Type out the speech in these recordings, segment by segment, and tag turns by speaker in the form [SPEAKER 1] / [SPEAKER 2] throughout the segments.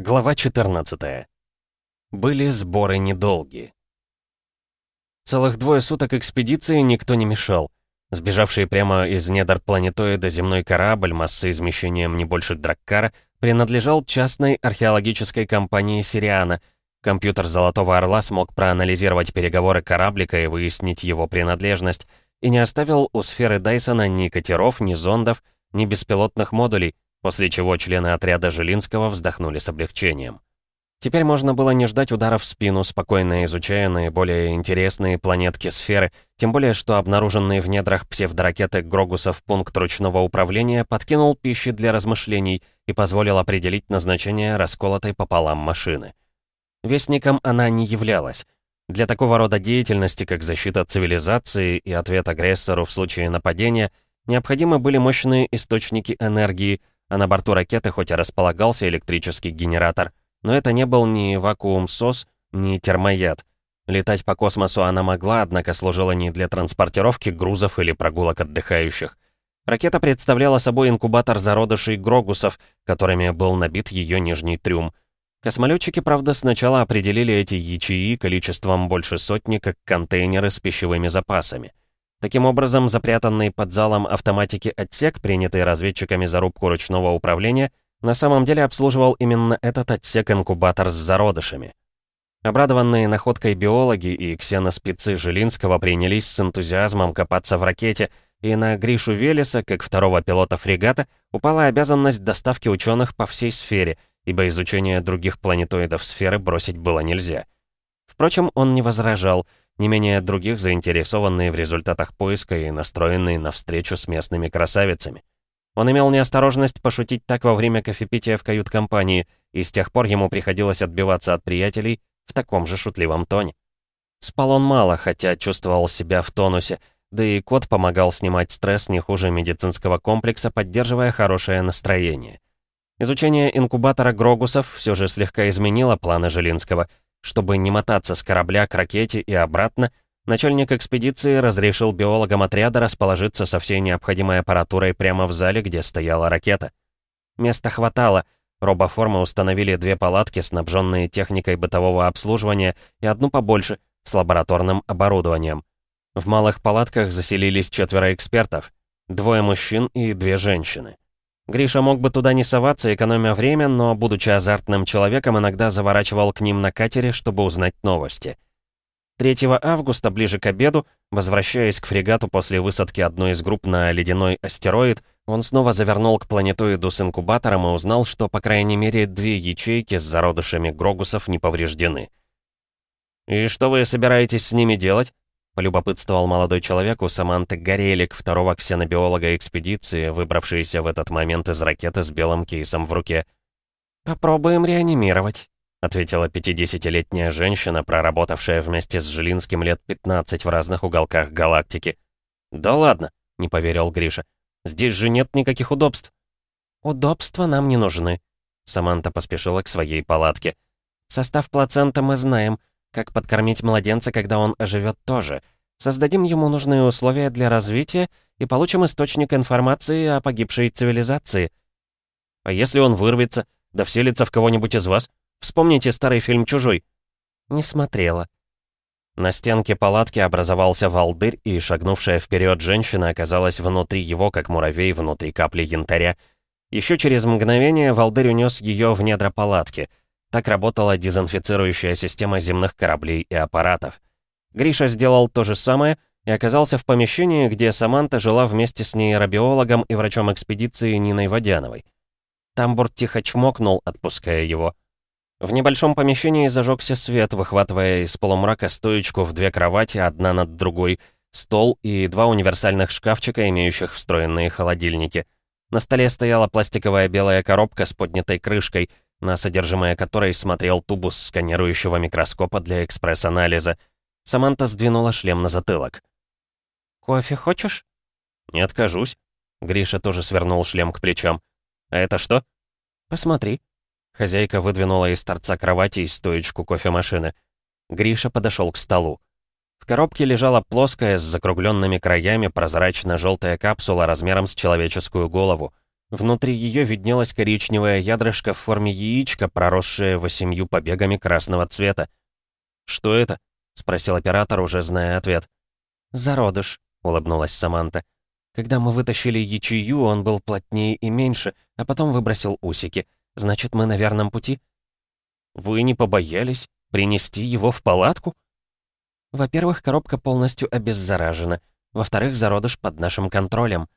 [SPEAKER 1] Глава 14. Были сборы недолгие. Целых двое суток экспедиции никто не мешал. Сбежавший прямо из недр планетоида земной корабль массой измещением не больше Драккара принадлежал частной археологической компании «Сириана». Компьютер «Золотого Орла» смог проанализировать переговоры кораблика и выяснить его принадлежность, и не оставил у сферы Дайсона ни катеров, ни зондов, ни беспилотных модулей, после чего члены отряда Жилинского вздохнули с облегчением. Теперь можно было не ждать удара в спину, спокойно изучая наиболее интересные планетки сферы, тем более что обнаруженный в недрах псевдоракеты Грогусов пункт ручного управления подкинул пищи для размышлений и позволил определить назначение расколотой пополам машины. Вестником она не являлась. Для такого рода деятельности, как защита цивилизации и ответ агрессору в случае нападения, необходимы были мощные источники энергии, а на борту ракеты хоть и располагался электрический генератор, но это не был ни вакуум-сос, ни термояд. Летать по космосу она могла, однако служила не для транспортировки грузов или прогулок отдыхающих. Ракета представляла собой инкубатор зародышей Грогусов, которыми был набит ее нижний трюм. Космолетчики, правда, сначала определили эти ячеи количеством больше сотни, как контейнеры с пищевыми запасами. Таким образом, запрятанный под залом автоматики отсек, принятый разведчиками за рубку ручного управления, на самом деле обслуживал именно этот отсек-инкубатор с зародышами. Обрадованные находкой биологи и ксеноспецы Жилинского принялись с энтузиазмом копаться в ракете, и на Гришу Велеса, как второго пилота фрегата, упала обязанность доставки ученых по всей сфере, ибо изучение других планетоидов сферы бросить было нельзя. Впрочем, он не возражал — не менее других заинтересованные в результатах поиска и настроенные на встречу с местными красавицами. Он имел неосторожность пошутить так во время кофепития в кают-компании, и с тех пор ему приходилось отбиваться от приятелей в таком же шутливом тоне. Спал он мало, хотя чувствовал себя в тонусе, да и кот помогал снимать стресс не хуже медицинского комплекса, поддерживая хорошее настроение. Изучение инкубатора Грогусов все же слегка изменило планы Жилинского — чтобы не мотаться с корабля к ракете и обратно, начальник экспедиции разрешил биологам отряда расположиться со всей необходимой аппаратурой прямо в зале, где стояла ракета. Места хватало, робоформы установили две палатки, снабженные техникой бытового обслуживания, и одну побольше, с лабораторным оборудованием. В малых палатках заселились четверо экспертов, двое мужчин и две женщины. Гриша мог бы туда не соваться, экономя время, но, будучи азартным человеком, иногда заворачивал к ним на катере, чтобы узнать новости. 3 августа, ближе к обеду, возвращаясь к фрегату после высадки одной из групп на ледяной астероид, он снова завернул к планетоиду с инкубатором и узнал, что, по крайней мере, две ячейки с зародышами Грогусов не повреждены. «И что вы собираетесь с ними делать?» Полюбопытствовал молодой человек у Саманты Горелик, второго ксенобиолога экспедиции, выбравшейся в этот момент из ракеты с белым кейсом в руке. «Попробуем реанимировать», — ответила 50-летняя женщина, проработавшая вместе с Жилинским лет 15 в разных уголках галактики. «Да ладно», — не поверил Гриша. «Здесь же нет никаких удобств». «Удобства нам не нужны», — Саманта поспешила к своей палатке. «Состав плацента мы знаем, как подкормить младенца, когда он оживет тоже. Создадим ему нужные условия для развития и получим источник информации о погибшей цивилизации. А если он вырвется, да вселится в кого-нибудь из вас? Вспомните старый фильм «Чужой». Не смотрела. На стенке палатки образовался волдырь, и шагнувшая вперед женщина оказалась внутри его, как муравей внутри капли янтаря. Еще через мгновение волдырь унес ее в недра палатки — так работала дезинфицирующая система земных кораблей и аппаратов. Гриша сделал то же самое и оказался в помещении, где Саманта жила вместе с нейробиологом и врачом экспедиции Ниной Водяновой. Тамбур тихо чмокнул, отпуская его. В небольшом помещении зажегся свет, выхватывая из полумрака стоечку в две кровати, одна над другой, стол и два универсальных шкафчика, имеющих встроенные холодильники. На столе стояла пластиковая белая коробка с поднятой крышкой — на содержимое которой смотрел тубус сканирующего микроскопа для экспресс-анализа. Саманта сдвинула шлем на затылок. «Кофе хочешь?» «Не откажусь». Гриша тоже свернул шлем к плечам. «А это что?» «Посмотри». Хозяйка выдвинула из торца кровати стоечку кофемашины. Гриша подошел к столу. В коробке лежала плоская с закругленными краями прозрачно-желтая капсула размером с человеческую голову. Внутри ее виднелась коричневая ядрышко в форме яичка, проросшее восемью побегами красного цвета. «Что это?» — спросил оператор, уже зная ответ. «Зародыш», — улыбнулась Саманта. «Когда мы вытащили ячею, он был плотнее и меньше, а потом выбросил усики. Значит, мы на верном пути?» «Вы не побоялись принести его в палатку?» «Во-первых, коробка полностью обеззаражена. Во-вторых, зародыш под нашим контролем».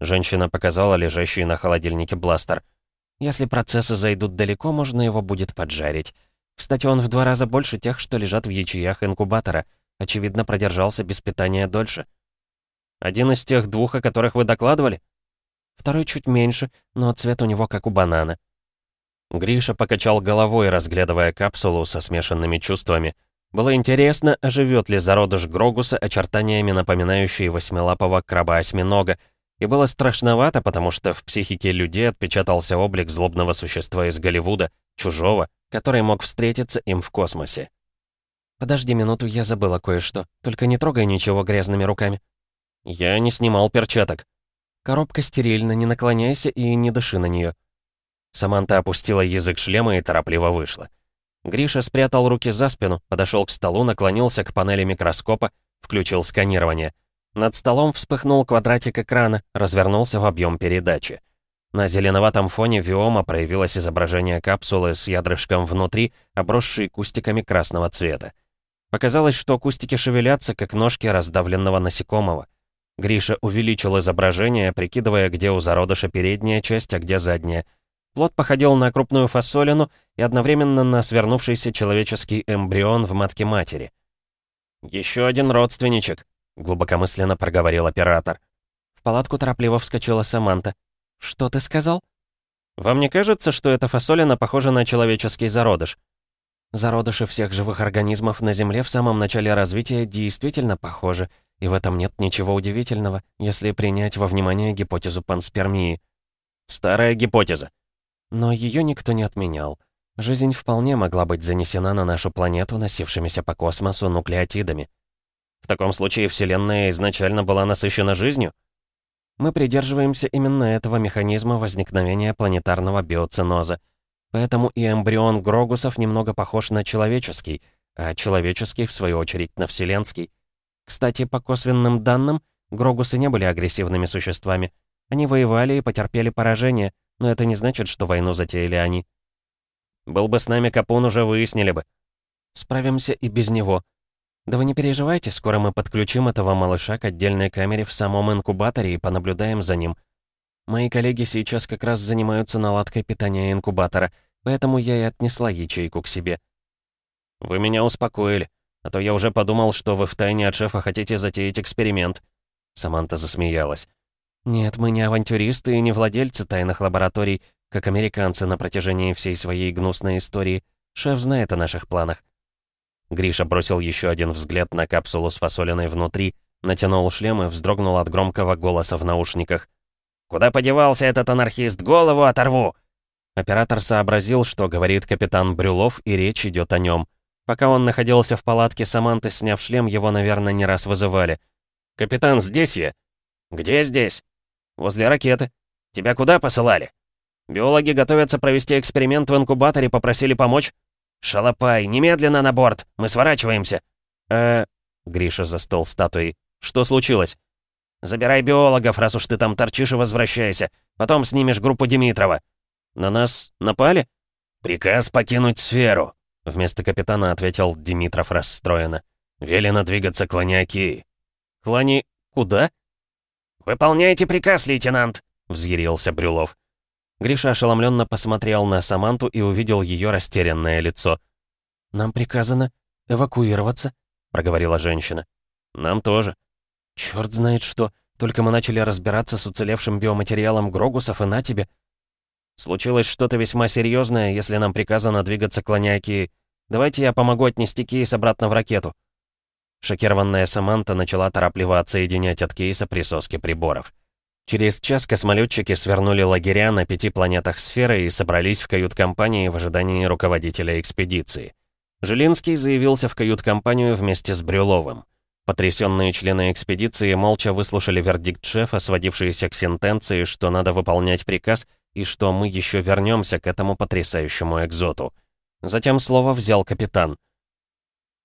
[SPEAKER 1] Женщина показала лежащий на холодильнике бластер. «Если процессы зайдут далеко, можно его будет поджарить. Кстати, он в два раза больше тех, что лежат в ячеях инкубатора. Очевидно, продержался без питания дольше». «Один из тех двух, о которых вы докладывали?» «Второй чуть меньше, но цвет у него как у банана». Гриша покачал головой, разглядывая капсулу со смешанными чувствами. Было интересно, оживет ли зародыш Грогуса очертаниями, напоминающие восьмилапого краба-осьминога, и было страшновато, потому что в психике людей отпечатался облик злобного существа из Голливуда, чужого, который мог встретиться им в космосе. «Подожди минуту, я забыла кое-что. Только не трогай ничего грязными руками». «Я не снимал перчаток». «Коробка стерильна, не наклоняйся и не дыши на нее. Саманта опустила язык шлема и торопливо вышла. Гриша спрятал руки за спину, подошел к столу, наклонился к панели микроскопа, включил сканирование. Над столом вспыхнул квадратик экрана, развернулся в объем передачи. На зеленоватом фоне виома проявилось изображение капсулы с ядрышком внутри, обросшей кустиками красного цвета. Показалось, что кустики шевелятся, как ножки раздавленного насекомого. Гриша увеличил изображение, прикидывая, где у зародыша передняя часть, а где задняя — Плод походил на крупную фасолину и одновременно на свернувшийся человеческий эмбрион в матке матери. «Еще один родственничек», — глубокомысленно проговорил оператор. В палатку торопливо вскочила Саманта. «Что ты сказал?» «Вам не кажется, что эта фасолина похожа на человеческий зародыш?» Зародыши всех живых организмов на Земле в самом начале развития действительно похожи, и в этом нет ничего удивительного, если принять во внимание гипотезу панспермии. Старая гипотеза. Но ее никто не отменял. Жизнь вполне могла быть занесена на нашу планету, носившимися по космосу нуклеотидами. В таком случае Вселенная изначально была насыщена жизнью? Мы придерживаемся именно этого механизма возникновения планетарного биоценоза. Поэтому и эмбрион Грогусов немного похож на человеческий, а человеческий, в свою очередь, на вселенский. Кстати, по косвенным данным, Грогусы не были агрессивными существами. Они воевали и потерпели поражение — но это не значит, что войну затеяли они. Был бы с нами Капун, уже выяснили бы. Справимся и без него. Да вы не переживайте, скоро мы подключим этого малыша к отдельной камере в самом инкубаторе и понаблюдаем за ним. Мои коллеги сейчас как раз занимаются наладкой питания инкубатора, поэтому я и отнесла ячейку к себе. Вы меня успокоили, а то я уже подумал, что вы втайне от шефа хотите затеять эксперимент. Саманта засмеялась. Нет, мы не авантюристы и не владельцы тайных лабораторий, как американцы на протяжении всей своей гнусной истории. Шеф знает о наших планах. Гриша бросил еще один взгляд на капсулу с фасолиной внутри, натянул шлем и вздрогнул от громкого голоса в наушниках. «Куда подевался этот анархист? Голову оторву!» Оператор сообразил, что говорит капитан Брюлов, и речь идет о нем. Пока он находился в палатке Саманты, сняв шлем, его, наверное, не раз вызывали. «Капитан, здесь я!» «Где здесь?» Возле ракеты. Тебя куда посылали? Биологи готовятся провести эксперимент в инкубаторе, попросили помочь. Шалопай, немедленно на борт, мы сворачиваемся. Э, Гриша застыл статуей. Что случилось? Забирай биологов, раз уж ты там торчишь и возвращайся. Потом снимешь группу Димитрова. На нас напали? Приказ покинуть сферу. Вместо капитана ответил Димитров расстроенно. Велено двигаться к Ланиаки. Клани... куда? «Выполняйте приказ, лейтенант!» — взъярился Брюлов. Гриша ошеломленно посмотрел на Саманту и увидел ее растерянное лицо. «Нам приказано эвакуироваться», — проговорила женщина. «Нам тоже». «Чёрт знает что. Только мы начали разбираться с уцелевшим биоматериалом Грогусов, и на тебе». «Случилось что-то весьма серьезное, если нам приказано двигаться к Ланяки. Давайте я помогу отнести кейс обратно в ракету». Шокированная Саманта начала торопливо отсоединять от кейса присоски приборов. Через час космолетчики свернули лагеря на пяти планетах сферы и собрались в кают-компании в ожидании руководителя экспедиции. Жилинский заявился в кают-компанию вместе с Брюловым. Потрясенные члены экспедиции молча выслушали вердикт шефа, сводившийся к сентенции, что надо выполнять приказ и что мы еще вернемся к этому потрясающему экзоту. Затем слово взял капитан.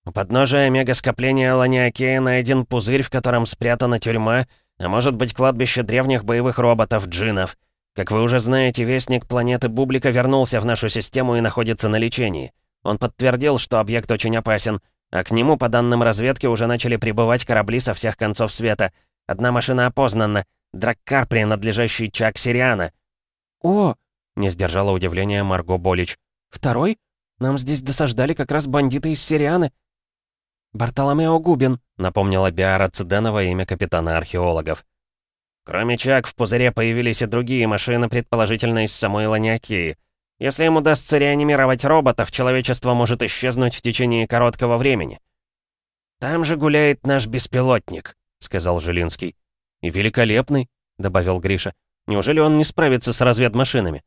[SPEAKER 1] «У подножия мегаскопления Ланиакея найден пузырь, в котором спрятана тюрьма, а может быть кладбище древних боевых роботов-джинов. Как вы уже знаете, вестник планеты Бублика вернулся в нашу систему и находится на лечении. Он подтвердил, что объект очень опасен, а к нему, по данным разведки, уже начали прибывать корабли со всех концов света. Одна машина опознана. Драккар, принадлежащий Чак Сириана.
[SPEAKER 2] «О!» — не сдержала удивления Марго Болич. «Второй? Нам здесь досаждали как раз бандиты из Сирианы».
[SPEAKER 1] «Бартоломео Губин», — напомнила Биара Циденова имя капитана археологов. «Кроме Чак, в пузыре появились и другие машины, предположительно из самой Ланиакии. Если им удастся реанимировать роботов, человечество может исчезнуть в течение короткого времени. «Там же гуляет наш беспилотник», — сказал Жилинский.
[SPEAKER 2] «И великолепный», — добавил Гриша. «Неужели он не справится с разведмашинами?»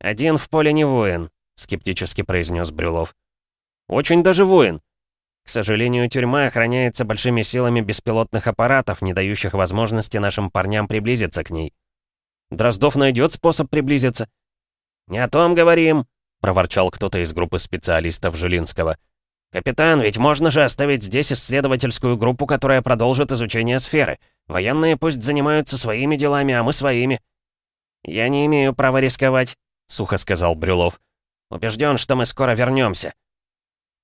[SPEAKER 1] «Один в поле не воин», — скептически произнес Брюлов.
[SPEAKER 2] «Очень даже воин».
[SPEAKER 1] «К сожалению, тюрьма охраняется большими силами беспилотных аппаратов, не дающих возможности нашим парням приблизиться к ней».
[SPEAKER 2] «Дроздов найдет способ приблизиться»,
[SPEAKER 1] «Не о том говорим», — проворчал кто-то из группы специалистов Жилинского. «Капитан, ведь можно же оставить здесь исследовательскую группу, которая продолжит изучение сферы. Военные пусть занимаются своими делами, а мы своими». «Я не имею права рисковать», — сухо сказал Брюлов. «Убежден, что мы скоро вернемся.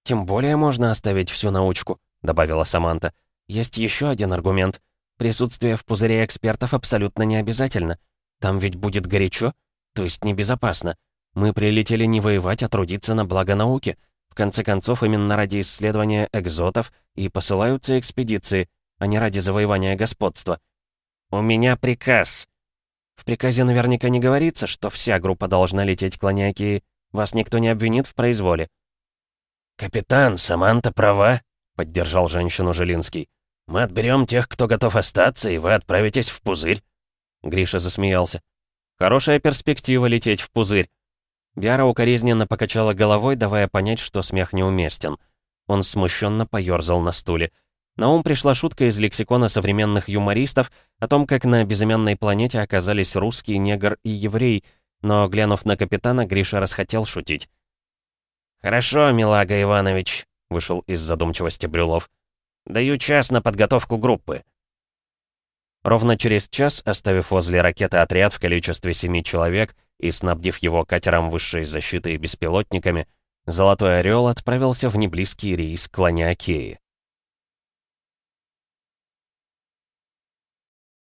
[SPEAKER 2] «Тем более можно оставить всю научку», — добавила Саманта. «Есть еще один аргумент. Присутствие в пузыре экспертов абсолютно не обязательно. Там ведь будет горячо, то есть небезопасно. Мы прилетели не воевать, а трудиться на благо науки. В конце концов, именно ради исследования экзотов и посылаются экспедиции, а не ради завоевания господства.
[SPEAKER 1] «У меня приказ».
[SPEAKER 2] В приказе наверняка не говорится, что вся группа должна лететь к Ланиакии. Вас никто не обвинит в произволе.
[SPEAKER 1] «Капитан, Саманта права», — поддержал женщину Жилинский. «Мы отберем тех, кто готов остаться, и вы отправитесь в пузырь».
[SPEAKER 2] Гриша засмеялся. Хорошая перспектива лететь в пузырь. Биара укоризненно покачала головой, давая понять, что смех неуместен. Он смущенно поёрзал на стуле. На ум пришла шутка из лексикона современных юмористов о том, как на безымянной планете оказались русский, негр и еврей, но, глянув на капитана, Гриша расхотел шутить.
[SPEAKER 1] «Хорошо, Милага Иванович», — вышел из задумчивости Брюлов. «Даю час на подготовку группы».
[SPEAKER 2] Ровно через час, оставив возле ракеты отряд в количестве семи человек и снабдив его катером высшей защиты и беспилотниками, Золотой Орел отправился в неблизкий рейс к Ланиакее.